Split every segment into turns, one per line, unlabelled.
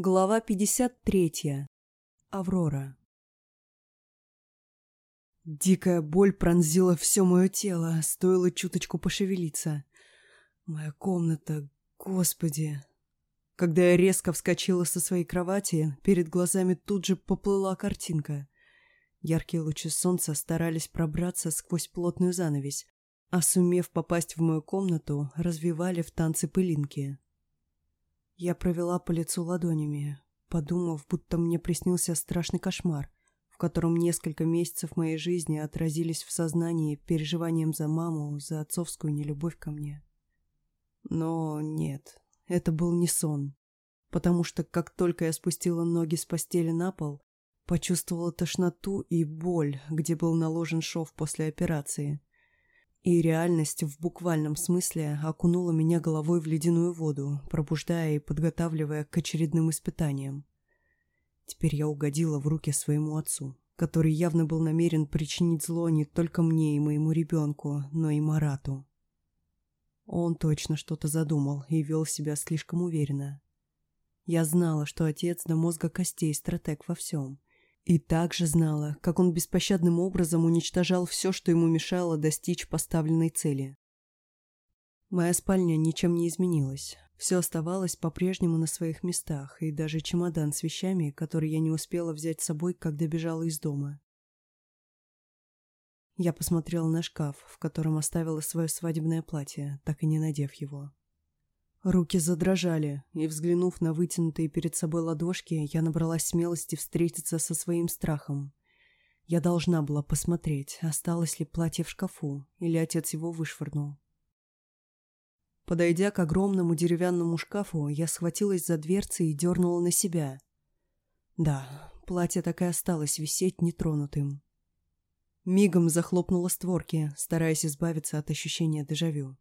Глава 53. Аврора. Дикая боль пронзила все мое тело, стоило чуточку пошевелиться. Моя комната, господи. Когда я резко вскочила со своей кровати, перед глазами тут же поплыла картинка. Яркие лучи солнца старались пробраться сквозь плотную занавесь, а сумев попасть в мою комнату, развивали в танце пылинки. Я провела по лицу ладонями, подумав, будто мне приснился страшный кошмар, в котором несколько месяцев моей жизни отразились в сознании переживанием за маму, за отцовскую нелюбовь ко мне. Но нет, это был не сон, потому что как только я спустила ноги с постели на пол, почувствовала тошноту и боль, где был наложен шов после операции. И реальность в буквальном смысле окунула меня головой в ледяную воду, пробуждая и подготавливая к очередным испытаниям. Теперь я угодила в руки своему отцу, который явно был намерен причинить зло не только мне и моему ребенку, но и Марату. Он точно что-то задумал и вел себя слишком уверенно. Я знала, что отец до мозга костей стратег во всем, и также знала, как он беспощадным образом уничтожал все, что ему мешало достичь поставленной цели. Моя спальня ничем не изменилась. Все оставалось по-прежнему на своих местах, и даже чемодан с вещами, который я не успела взять с собой, когда бежала из дома. Я посмотрела на шкаф, в котором оставила свое свадебное платье, так и не надев его. Руки задрожали, и, взглянув на вытянутые перед собой ладошки, я набралась смелости встретиться со своим страхом. Я должна была посмотреть, осталось ли платье в шкафу, или отец его вышвырнул. Подойдя к огромному деревянному шкафу, я схватилась за дверцы и дернула на себя. Да, платье так и осталось висеть нетронутым. Мигом захлопнула створки, стараясь избавиться от ощущения дежавю.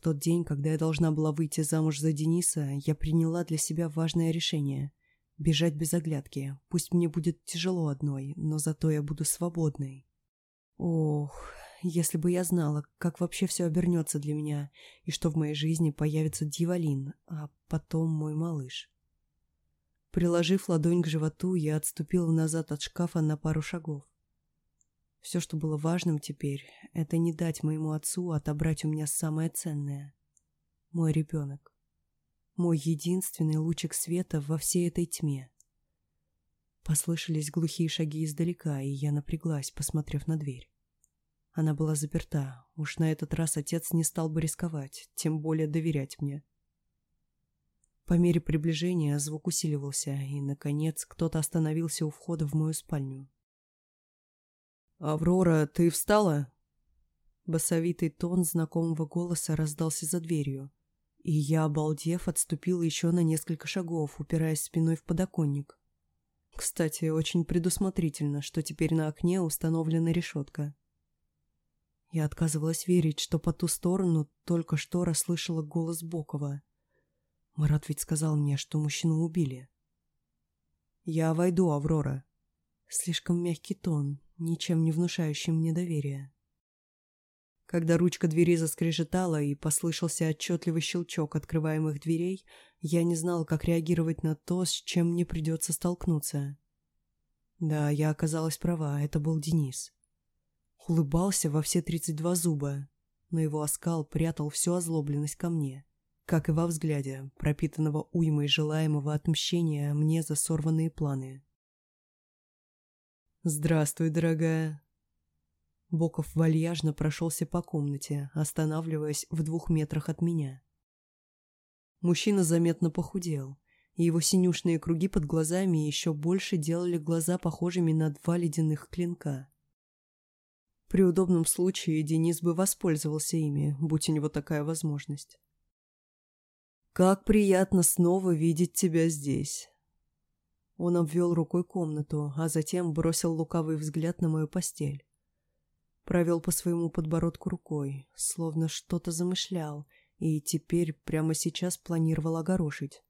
В тот день, когда я должна была выйти замуж за Дениса, я приняла для себя важное решение – бежать без оглядки. Пусть мне будет тяжело одной, но зато я буду свободной. Ох, если бы я знала, как вообще все обернется для меня, и что в моей жизни появится Дивалин, а потом мой малыш. Приложив ладонь к животу, я отступила назад от шкафа на пару шагов. Все, что было важным теперь, это не дать моему отцу отобрать у меня самое ценное. Мой ребенок. Мой единственный лучик света во всей этой тьме. Послышались глухие шаги издалека, и я напряглась, посмотрев на дверь. Она была заперта. Уж на этот раз отец не стал бы рисковать, тем более доверять мне. По мере приближения звук усиливался, и, наконец, кто-то остановился у входа в мою спальню. «Аврора, ты встала?» Басовитый тон знакомого голоса раздался за дверью, и я, обалдев, отступила еще на несколько шагов, упираясь спиной в подоконник. Кстати, очень предусмотрительно, что теперь на окне установлена решетка. Я отказывалась верить, что по ту сторону только что расслышала голос Бокова. Марат ведь сказал мне, что мужчину убили. «Я войду, Аврора». Слишком мягкий тон, ничем не внушающий мне доверия. Когда ручка двери заскрежетала и послышался отчетливый щелчок открываемых дверей, я не знал, как реагировать на то, с чем мне придется столкнуться. Да, я оказалась права, это был Денис. Улыбался во все тридцать два зуба, но его оскал прятал всю озлобленность ко мне, как и во взгляде, пропитанного уймой желаемого отмщения мне за сорванные планы. «Здравствуй, дорогая». Боков вальяжно прошелся по комнате, останавливаясь в двух метрах от меня. Мужчина заметно похудел, и его синюшные круги под глазами еще больше делали глаза похожими на два ледяных клинка. При удобном случае Денис бы воспользовался ими, будь у него такая возможность. «Как приятно снова видеть тебя здесь!» Он обвел рукой комнату, а затем бросил лукавый взгляд на мою постель. Провел по своему подбородку рукой, словно что-то замышлял, и теперь прямо сейчас планировал огорошить.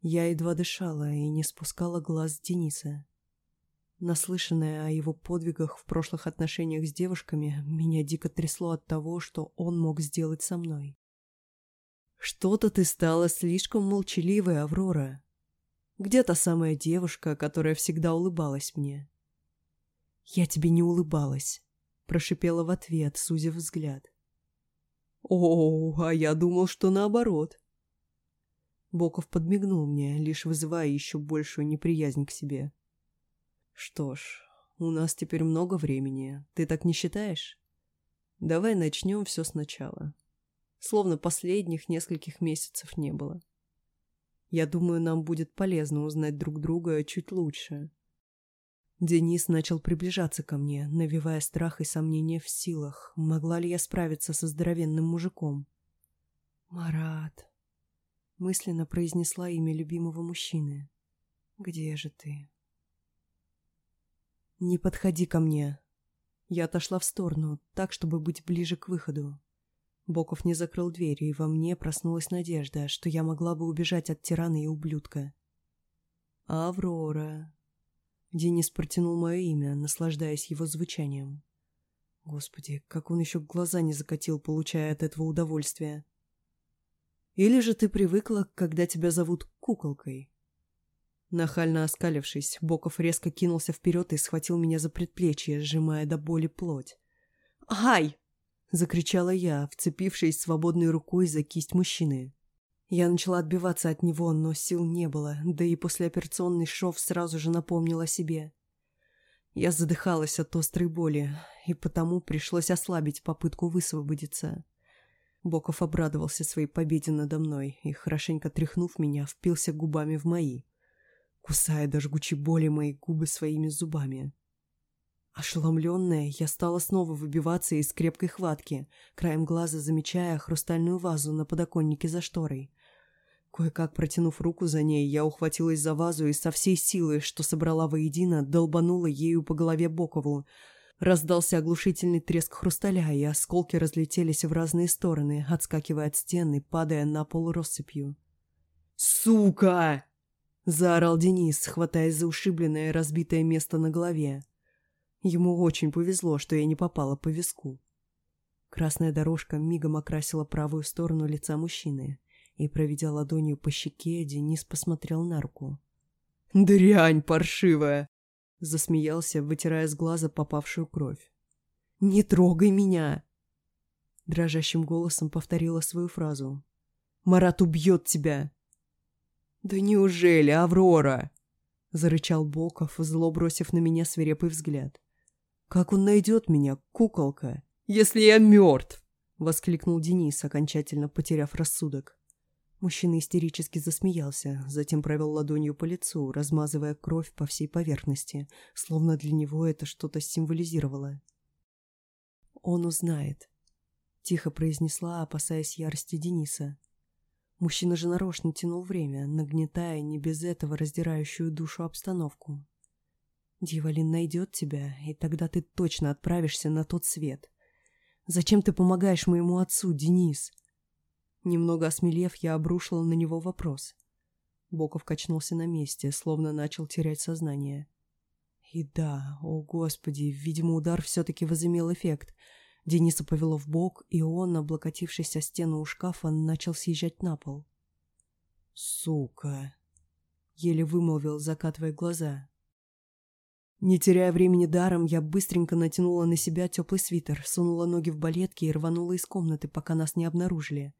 Я едва дышала и не спускала глаз Дениса. Наслышанная о его подвигах в прошлых отношениях с девушками, меня дико трясло от того, что он мог сделать со мной. «Что-то ты стала слишком молчаливой, Аврора», Где та самая девушка, которая всегда улыбалась мне? «Я тебе не улыбалась», — прошипела в ответ, сузив взгляд. «О, а я думал, что наоборот». Боков подмигнул мне, лишь вызывая еще большую неприязнь к себе. «Что ж, у нас теперь много времени, ты так не считаешь? Давай начнем все сначала. Словно последних нескольких месяцев не было. Я думаю, нам будет полезно узнать друг друга чуть лучше». Денис начал приближаться ко мне, навевая страх и сомнения в силах. Могла ли я справиться со здоровенным мужиком? «Марат», — мысленно произнесла имя любимого мужчины. «Где же ты?» «Не подходи ко мне». Я отошла в сторону, так, чтобы быть ближе к выходу. Боков не закрыл дверь, и во мне проснулась надежда, что я могла бы убежать от тирана и ублюдка. «Аврора», Денис протянул мое имя, наслаждаясь его звучанием. Господи, как он еще глаза не закатил, получая от этого удовольствие. Или же ты привыкла, когда тебя зовут куколкой? Нахально оскалившись, Боков резко кинулся вперед и схватил меня за предплечье, сжимая до боли плоть. «Ай!» — закричала я, вцепившись свободной рукой за кисть мужчины. Я начала отбиваться от него, но сил не было, да и послеоперационный шов сразу же напомнил о себе. Я задыхалась от острой боли, и потому пришлось ослабить попытку высвободиться. Боков обрадовался своей победе надо мной и, хорошенько тряхнув меня, впился губами в мои, кусая до жгучей боли мои губы своими зубами. Ошеломленная, я стала снова выбиваться из крепкой хватки, краем глаза замечая хрустальную вазу на подоконнике за шторой — Кое-как протянув руку за ней, я ухватилась за вазу и со всей силы, что собрала воедино, долбанула ею по голове Бокову. Раздался оглушительный треск хрусталя, и осколки разлетелись в разные стороны, отскакивая от стены, падая на пол россыпью. «Сука!» — заорал Денис, хватаясь за ушибленное разбитое место на голове. Ему очень повезло, что я не попала по виску. Красная дорожка мигом окрасила правую сторону лица мужчины и, проведя ладонью по щеке, Денис посмотрел на руку. «Дрянь паршивая!» — засмеялся, вытирая с глаза попавшую кровь. «Не трогай меня!» Дрожащим голосом повторила свою фразу. «Марат убьет тебя!» «Да неужели, Аврора?» — зарычал Боков, зло бросив на меня свирепый взгляд. «Как он найдет меня, куколка, если я мертв?» — воскликнул Денис, окончательно потеряв рассудок. Мужчина истерически засмеялся, затем провел ладонью по лицу, размазывая кровь по всей поверхности, словно для него это что-то символизировало. «Он узнает», — тихо произнесла, опасаясь ярости Дениса. Мужчина же нарочно тянул время, нагнетая не без этого раздирающую душу обстановку. «Дьяволин найдет тебя, и тогда ты точно отправишься на тот свет. Зачем ты помогаешь моему отцу, Денис?» Немного осмелев, я обрушила на него вопрос. Боков качнулся на месте, словно начал терять сознание. И да, о господи, видимо, удар все-таки возымел эффект. Дениса повело в бок, и он, облокотившись о стену у шкафа, начал съезжать на пол. «Сука!» — еле вымолвил, закатывая глаза. Не теряя времени даром, я быстренько натянула на себя теплый свитер, сунула ноги в балетки и рванула из комнаты, пока нас не обнаружили.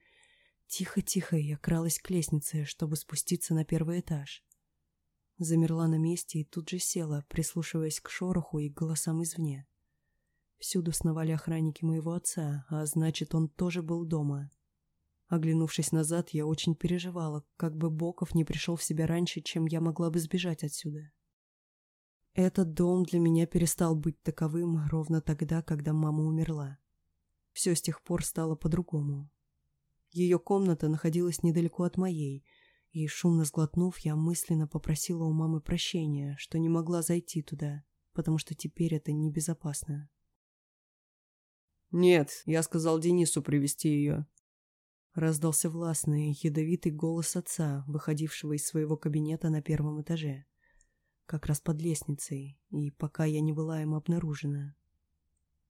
Тихо-тихо я кралась к лестнице, чтобы спуститься на первый этаж. Замерла на месте и тут же села, прислушиваясь к шороху и голосам извне. Всюду сновали охранники моего отца, а значит, он тоже был дома. Оглянувшись назад, я очень переживала, как бы Боков не пришел в себя раньше, чем я могла бы сбежать отсюда. Этот дом для меня перестал быть таковым ровно тогда, когда мама умерла. Все с тех пор стало по-другому. Ее комната находилась недалеко от моей, и, шумно сглотнув, я мысленно попросила у мамы прощения, что не могла зайти туда, потому что теперь это небезопасно. «Нет, я сказал Денису привести ее», — раздался властный, ядовитый голос отца, выходившего из своего кабинета на первом этаже, как раз под лестницей, и пока я не была им обнаружена.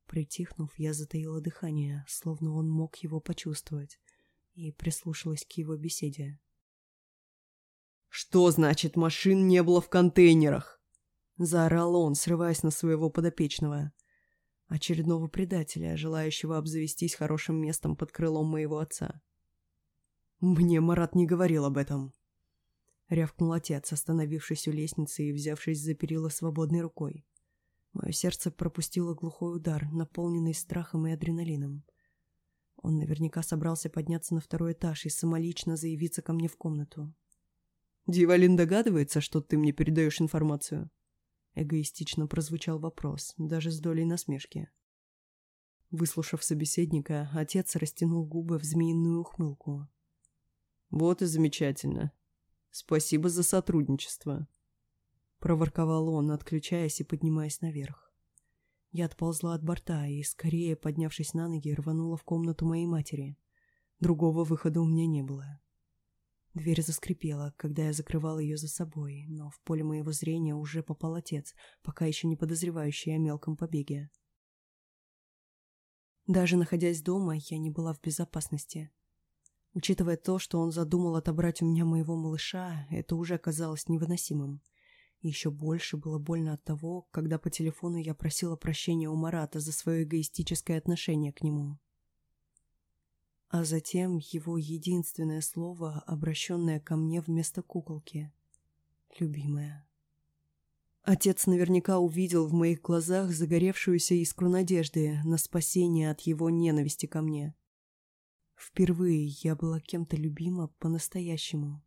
Притихнув, я затаила дыхание, словно он мог его почувствовать, и прислушалась к его беседе. «Что значит, машин не было в контейнерах?» Заорал он, срываясь на своего подопечного. Очередного предателя, желающего обзавестись хорошим местом под крылом моего отца. «Мне Марат не говорил об этом», — рявкнул отец, остановившись у лестницы и взявшись за перила свободной рукой. Мое сердце пропустило глухой удар, наполненный страхом и адреналином. Он наверняка собрался подняться на второй этаж и самолично заявиться ко мне в комнату. «Дивалин догадывается, что ты мне передаешь информацию?» Эгоистично прозвучал вопрос, даже с долей насмешки. Выслушав собеседника, отец растянул губы в змеиную ухмылку. «Вот и замечательно. Спасибо за сотрудничество», — проворковал он, отключаясь и поднимаясь наверх. Я отползла от борта и, скорее поднявшись на ноги, рванула в комнату моей матери. Другого выхода у меня не было. Дверь заскрипела, когда я закрывал ее за собой, но в поле моего зрения уже попал отец, пока еще не подозревающий о мелком побеге. Даже находясь дома, я не была в безопасности. Учитывая то, что он задумал отобрать у меня моего малыша, это уже оказалось невыносимым. Еще больше было больно от того, когда по телефону я просила прощения у Марата за свое эгоистическое отношение к нему. А затем его единственное слово, обращенное ко мне вместо куколки. «Любимая». Отец наверняка увидел в моих глазах загоревшуюся искру надежды на спасение от его ненависти ко мне. Впервые я была кем-то любима по-настоящему.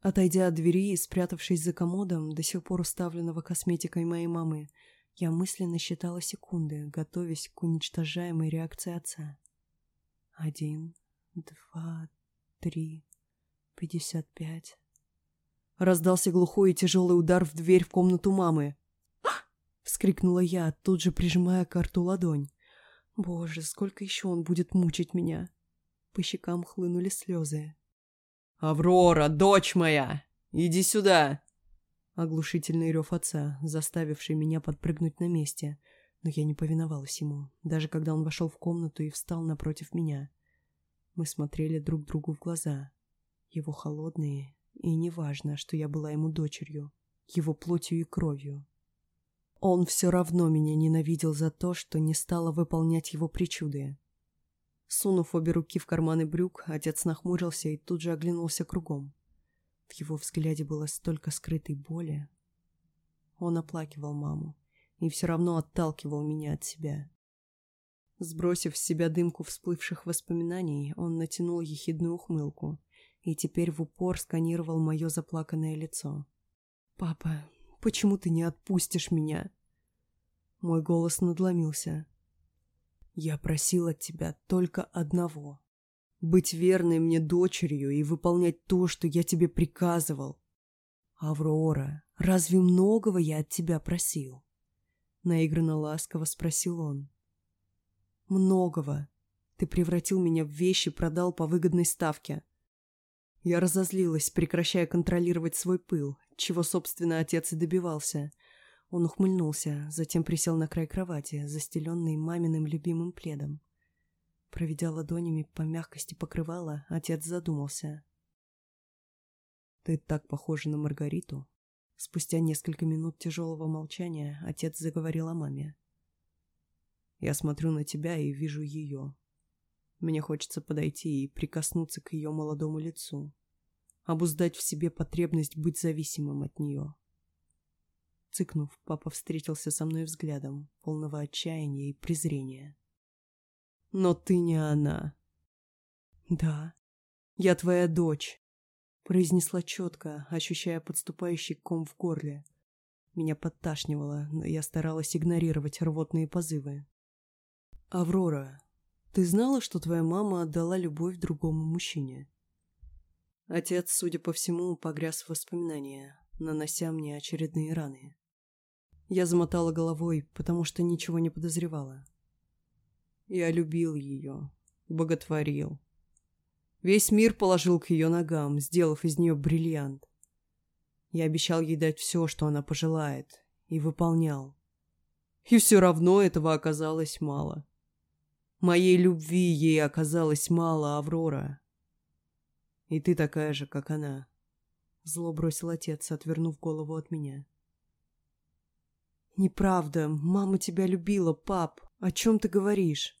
Отойдя от двери и спрятавшись за комодом, до сих пор уставленного косметикой моей мамы, я мысленно считала секунды, готовясь к уничтожаемой реакции отца. Один, два, три, пятьдесят пять. Раздался глухой и тяжелый удар в дверь в комнату мамы. Вскрикнула я, тут же прижимая к рту ладонь. Боже, сколько еще он будет мучить меня? По щекам хлынули слезы. «Аврора, дочь моя! Иди сюда!» Оглушительный рев отца, заставивший меня подпрыгнуть на месте, но я не повиновалась ему, даже когда он вошел в комнату и встал напротив меня. Мы смотрели друг другу в глаза. Его холодные, и неважно, что я была ему дочерью, его плотью и кровью. Он все равно меня ненавидел за то, что не стала выполнять его причуды. Сунув обе руки в карманы брюк, отец нахмурился и тут же оглянулся кругом. В его взгляде было столько скрытой боли. Он оплакивал маму и все равно отталкивал меня от себя. Сбросив с себя дымку всплывших воспоминаний, он натянул ехидную ухмылку и теперь в упор сканировал мое заплаканное лицо. «Папа, Почему ты не отпустишь меня?» Мой голос надломился. «Я просил от тебя только одного. Быть верной мне дочерью и выполнять то, что я тебе приказывал. Аврора, разве многого я от тебя просил?» Наигранно ласково спросил он. «Многого. Ты превратил меня в вещи, продал по выгодной ставке». Я разозлилась, прекращая контролировать свой пыл, чего, собственно, отец и добивался. Он ухмыльнулся, затем присел на край кровати, застеленный маминым любимым пледом. Проведя ладонями по мягкости покрывала, отец задумался. «Ты так похожа на Маргариту». Спустя несколько минут тяжелого молчания отец заговорил о маме. «Я смотрю на тебя и вижу ее. Мне хочется подойти и прикоснуться к ее молодому лицу, обуздать в себе потребность быть зависимым от нее. Цыкнув, папа встретился со мной взглядом, полного отчаяния и презрения. «Но ты не она». «Да, я твоя дочь», — произнесла четко, ощущая подступающий ком в горле. Меня подташнивало, но я старалась игнорировать рвотные позывы. «Аврора, ты знала, что твоя мама отдала любовь другому мужчине?» Отец, судя по всему, погряз в воспоминания, нанося мне очередные раны. Я замотала головой, потому что ничего не подозревала. Я любил ее, боготворил. Весь мир положил к ее ногам, сделав из нее бриллиант. Я обещал ей дать все, что она пожелает, и выполнял. И все равно этого оказалось мало. Моей любви ей оказалось мало, Аврора. И ты такая же, как она. Зло бросил отец, отвернув голову от меня. «Неправда. Мама тебя любила, пап. О чем ты говоришь?»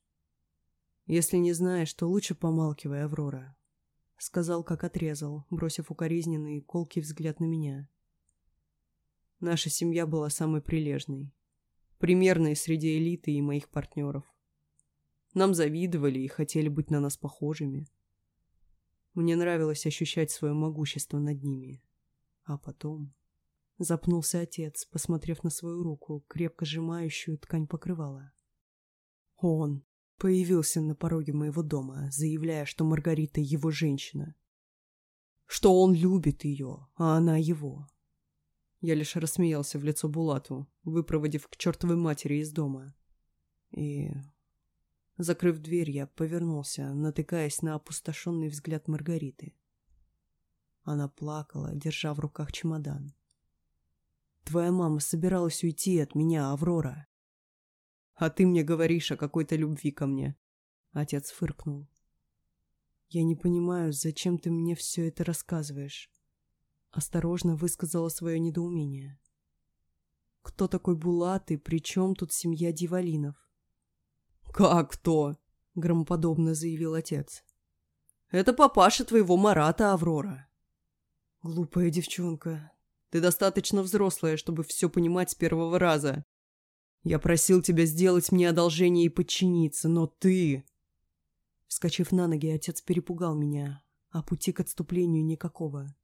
«Если не знаешь, то лучше помалкивай, Аврора», — сказал, как отрезал, бросив укоризненный колкий взгляд на меня. Наша семья была самой прилежной, примерной среди элиты и моих партнеров. Нам завидовали и хотели быть на нас похожими. Мне нравилось ощущать свое могущество над ними. А потом... Запнулся отец, посмотрев на свою руку, крепко сжимающую ткань покрывала. Он появился на пороге моего дома, заявляя, что Маргарита его женщина. Что он любит ее, а она его. Я лишь рассмеялся в лицо Булату, выпроводив к чертовой матери из дома. И... Закрыв дверь, я повернулся, натыкаясь на опустошенный взгляд Маргариты. Она плакала, держа в руках чемодан. «Твоя мама собиралась уйти от меня, Аврора». «А ты мне говоришь о какой-то любви ко мне», — отец фыркнул. «Я не понимаю, зачем ты мне все это рассказываешь?» Осторожно высказала свое недоумение. «Кто такой Булат и при чем тут семья Дивалинов?» «Как кто?» — громоподобно заявил отец. «Это папаша твоего Марата, Аврора». «Глупая девчонка. Ты достаточно взрослая, чтобы все понимать с первого раза. Я просил тебя сделать мне одолжение и подчиниться, но ты...» Вскочив на ноги, отец перепугал меня, а пути к отступлению никакого.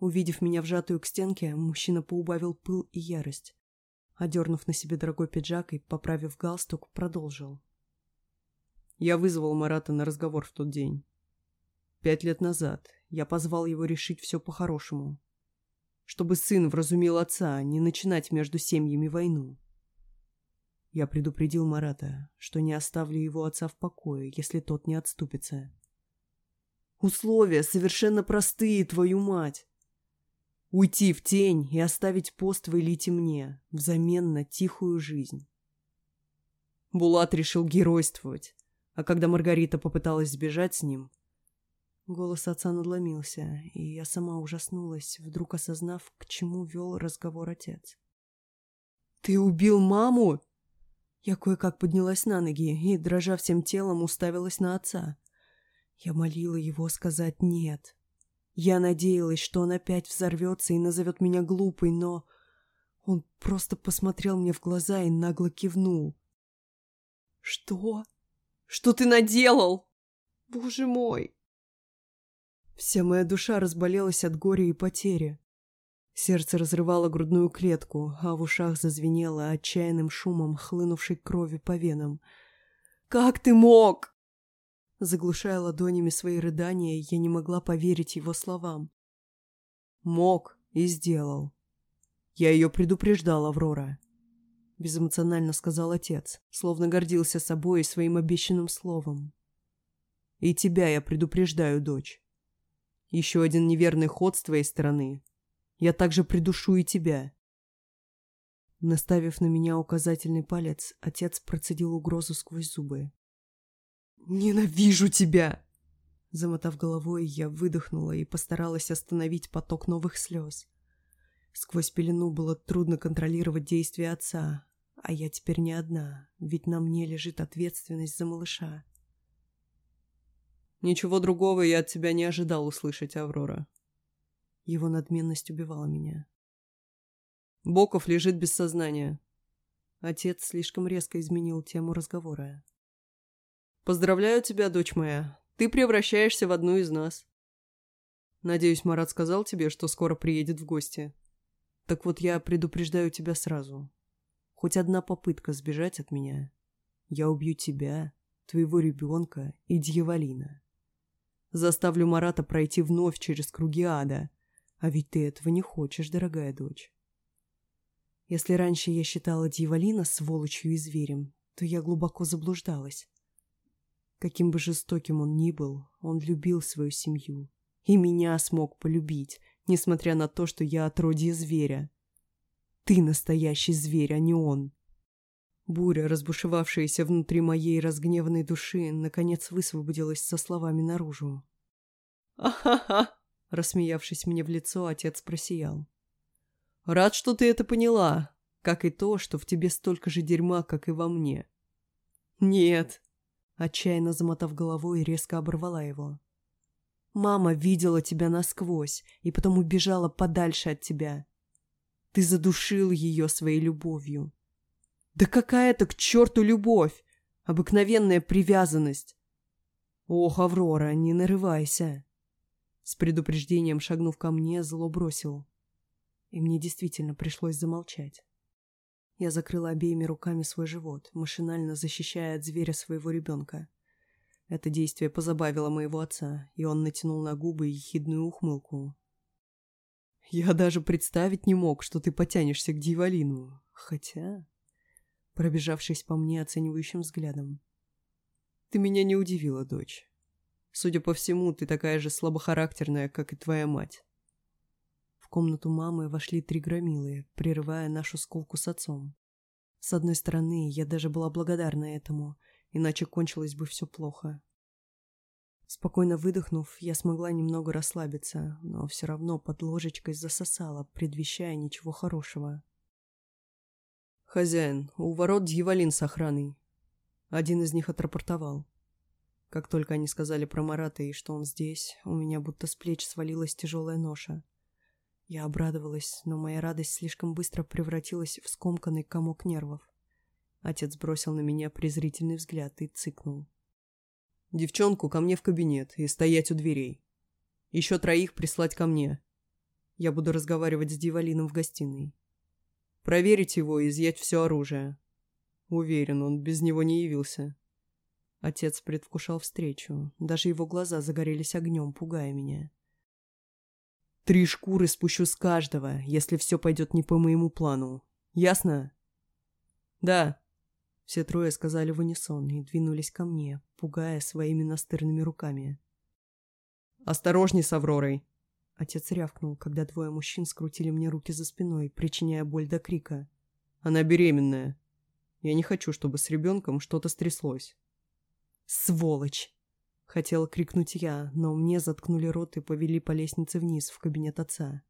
Увидев меня вжатую к стенке, мужчина поубавил пыл и ярость. Одернув на себе дорогой пиджак и поправив галстук, продолжил. Я вызвал Марата на разговор в тот день. Пять лет назад я позвал его решить все по-хорошему. Чтобы сын вразумил отца, не начинать между семьями войну. Я предупредил Марата, что не оставлю его отца в покое, если тот не отступится. Условия совершенно простые, твою мать. Уйти в тень и оставить пост в элите мне, взамен на тихую жизнь. Булат решил геройствовать, а когда Маргарита попыталась сбежать с ним... Голос отца надломился, и я сама ужаснулась, вдруг осознав, к чему вел разговор отец. «Ты убил маму?» Я кое-как поднялась на ноги и, дрожа всем телом, уставилась на отца. Я молила его сказать «нет», я надеялась, что он опять взорвется и назовет меня глупой, но... Он просто посмотрел мне в глаза и нагло кивнул. «Что? Что ты наделал? Боже мой!» Вся моя душа разболелась от горя и потери. Сердце разрывало грудную клетку, а в ушах зазвенело отчаянным шумом хлынувшей крови по венам. «Как ты мог?» Заглушая ладонями свои рыдания, я не могла поверить его словам. Мог и сделал. Я ее предупреждал, Аврора. Безэмоционально сказал отец, словно гордился собой и своим обещанным словом. И тебя я предупреждаю, дочь. Еще один неверный ход с твоей стороны. Я также придушу и тебя. Наставив на меня указательный палец, отец процедил угрозу сквозь зубы. «Ненавижу тебя!» Замотав головой, я выдохнула и постаралась остановить поток новых слез. Сквозь пелену было трудно контролировать действия отца, а я теперь не одна, ведь на мне лежит ответственность за малыша. «Ничего другого я от тебя не ожидал услышать, Аврора». Его надменность убивала меня. Боков лежит без сознания. Отец слишком резко изменил тему разговора. Поздравляю тебя, дочь моя. Ты превращаешься в одну из нас. Надеюсь, Марат сказал тебе, что скоро приедет в гости. Так вот я предупреждаю тебя сразу. Хоть одна попытка сбежать от меня. Я убью тебя, твоего ребенка и дьяволина. Заставлю Марата пройти вновь через круги ада. А ведь ты этого не хочешь, дорогая дочь. Если раньше я считала дьяволина сволочью и зверем, то я глубоко заблуждалась. Каким бы жестоким он ни был, он любил свою семью. И меня смог полюбить, несмотря на то, что я отродье зверя. Ты настоящий зверь, а не он. Буря, разбушевавшаяся внутри моей разгневанной души, наконец высвободилась со словами наружу. «Ахаха! Рассмеявшись мне в лицо, отец просиял. «Рад, что ты это поняла, как и то, что в тебе столько же дерьма, как и во мне». «Нет», — отчаянно замотав головой, резко оборвала его. «Мама видела тебя насквозь и потом убежала подальше от тебя. Ты задушил ее своей любовью. Да какая это к черту любовь! Обыкновенная привязанность. Ох, Аврора, не нарывайся. С предупреждением шагнув ко мне, зло бросил. И мне действительно пришлось замолчать. Я закрыла обеими руками свой живот, машинально защищая от зверя своего ребенка. Это действие позабавило моего отца, и он натянул на губы ехидную ухмылку. «Я даже представить не мог, что ты потянешься к дьяволину. Хотя...» Пробежавшись по мне оценивающим взглядом. «Ты меня не удивила, дочь. Судя по всему, ты такая же слабохарактерная, как и твоя мать. В комнату мамы вошли три громилы, прерывая нашу сколку с отцом. С одной стороны, я даже была благодарна этому, иначе кончилось бы все плохо. Спокойно выдохнув, я смогла немного расслабиться, но все равно под ложечкой засосала, предвещая ничего хорошего. «Хозяин, у ворот дьяволин с охраной». Один из них отрапортовал. Как только они сказали про Марата и что он здесь, у меня будто с плеч свалилась тяжелая ноша. Я обрадовалась, но моя радость слишком быстро превратилась в скомканный комок нервов. Отец бросил на меня презрительный взгляд и цыкнул. «Девчонку ко мне в кабинет и стоять у дверей. Еще троих прислать ко мне. Я буду разговаривать с Дивалином в гостиной. Проверить его и изъять все оружие. Уверен, он без него не явился. Отец предвкушал встречу. Даже его глаза загорелись огнем, пугая меня. «Три шкуры спущу с каждого, если все пойдет не по моему плану. Ясно?» «Да», — все трое сказали в унисон и двинулись ко мне, пугая своими настырными руками. «Осторожней с Авророй!» Отец рявкнул, когда двое мужчин скрутили мне руки за спиной, причиняя боль до крика. «Она беременная. Я не хочу, чтобы с ребенком что-то стряслось». «Сволочь!» Хотела крикнуть я, но мне заткнули рот и повели по лестнице вниз, в кабинет отца.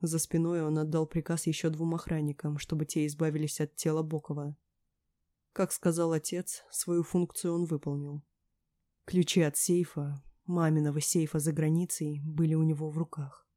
За спиной он отдал приказ еще двум охранникам, чтобы те избавились от тела Бокова. Как сказал отец, свою функцию он выполнил. Ключи от сейфа, маминого сейфа за границей, были у него в руках.